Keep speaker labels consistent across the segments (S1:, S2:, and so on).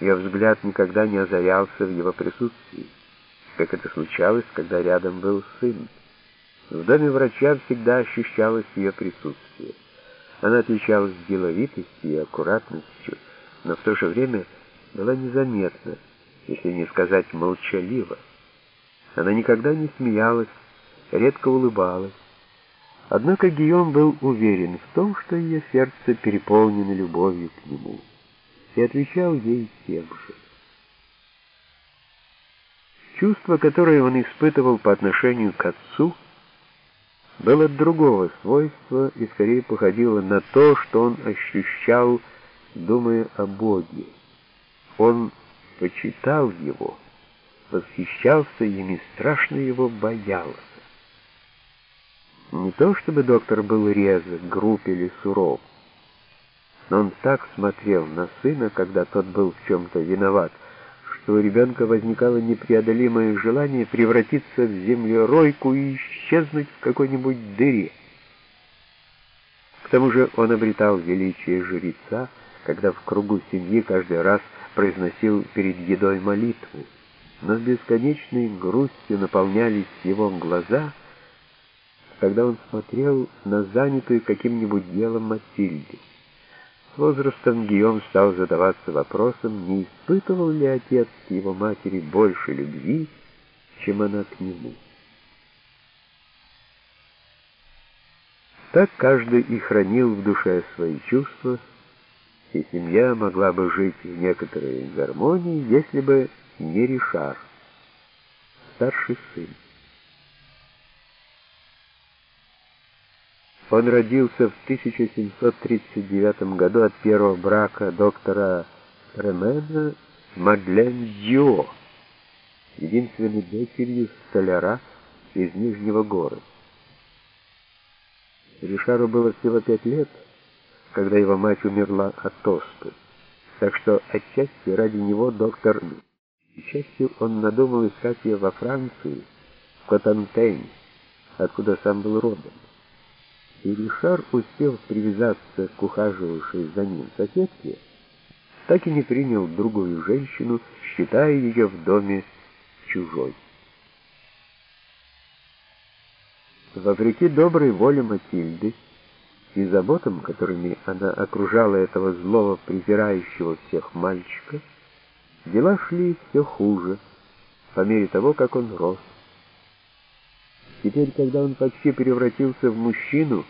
S1: Ее взгляд никогда не озарялся в его присутствии, как это случалось, когда рядом был сын. В доме врача всегда ощущалось ее присутствие. Она отличалась деловитостью и аккуратностью, но в то же время была незаметна, если не сказать молчалива. Она никогда не смеялась, редко улыбалась. Однако Гийом был уверен в том, что ее сердце переполнено любовью к нему и отвечал ей тем же. Чувство, которое он испытывал по отношению к отцу, было другого свойства и скорее походило на то, что он ощущал, думая о Боге. Он почитал его, восхищался им и страшно его боялся. Не то чтобы доктор был резок, груб или суров, но он так смотрел на сына, когда тот был в чем-то виноват, что у ребенка возникало непреодолимое желание превратиться в землеройку и исчезнуть в какой-нибудь дыре. К тому же он обретал величие жреца, когда в кругу семьи каждый раз произносил перед едой молитву, но с бесконечной грустью наполнялись его глаза, когда он смотрел на занятую каким-нибудь делом Матильду. Возрастом Гийом стал задаваться вопросом, не испытывал ли отец к его матери больше любви, чем она к нему. Так каждый и хранил в душе свои чувства, и семья могла бы жить в некоторой гармонии, если бы не Ришар, старший сын. Он родился в 1739 году от первого брака доктора Ремена Мадлен Дьо, единственной дочерью столяра из Нижнего города. Ришару было всего пять лет, когда его мать умерла от оспы, так что отчасти ради него доктор Счастью, он надумал искать ее во Франции, в Котантень, откуда сам был родом и Ришар успел привязаться к ухаживавшей за ним соседке, так и не принял другую женщину, считая ее в доме чужой. Вопреки доброй воле Матильды и заботам, которыми она окружала этого злого, презирающего всех мальчика, дела шли все хуже, по мере того, как он рос. Теперь, когда он почти превратился в мужчину,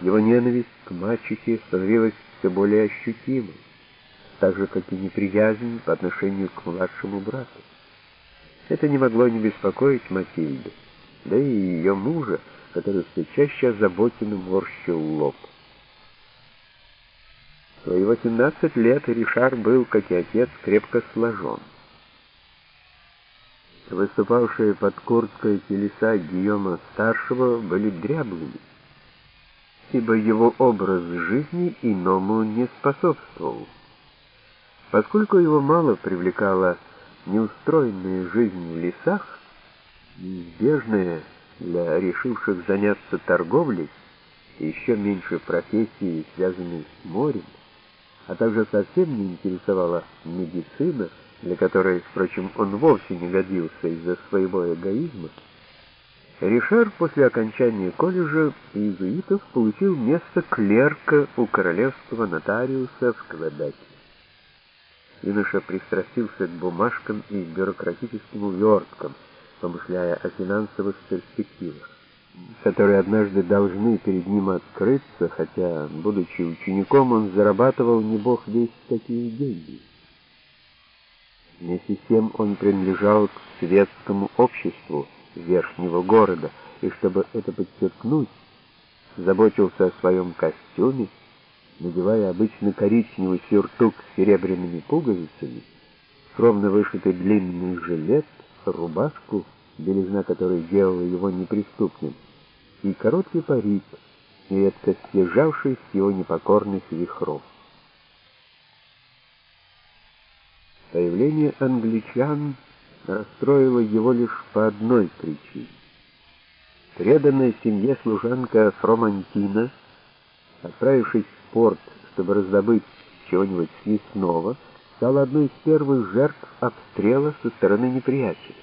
S1: его ненависть к мачехе становилась все более ощутимой, так же, как и неприязнь по отношению к младшему брату. Это не могло не беспокоить Матильду, да и ее мужа, который все чаще озабоченно морщил лоб. В свои 18 лет Ришар был, как и отец, крепко сложен. Выступавшие под курткой телеса Гийома-старшего были дряблыми, ибо его образ жизни иному не способствовал. Поскольку его мало привлекала неустроенная жизнь в лесах, неизбежная для решивших заняться торговлей, еще меньше профессии, связанной с морем, а также совсем не интересовала медицина, для которой, впрочем, он вовсе не годился из-за своего эгоизма, Ришар после окончания колледжа иезуитов получил место клерка у королевского нотариуса в Квебеке. Юноша пристрастился к бумажкам и бюрократическим уверткам, помышляя о финансовых перспективах, которые однажды должны перед ним открыться, хотя, будучи учеником, он зарабатывал не бог весь какие деньги. Вместе с тем он принадлежал к светскому обществу, верхнего города, и чтобы это подчеркнуть, заботился о своем костюме, надевая обычно коричневый сюртук с серебряными пуговицами, скромно вышитый длинный жилет, рубашку, белизна которой делала его неприступным, и короткий парик, нередко съезжавший с его непокорных вихров. Появление англичан — расстроила его лишь по одной причине. Преданная семье служанка Фромантина, отправившись в порт, чтобы раздобыть чего-нибудь съестного, стала одной из первых жертв обстрела со стороны неприятеля.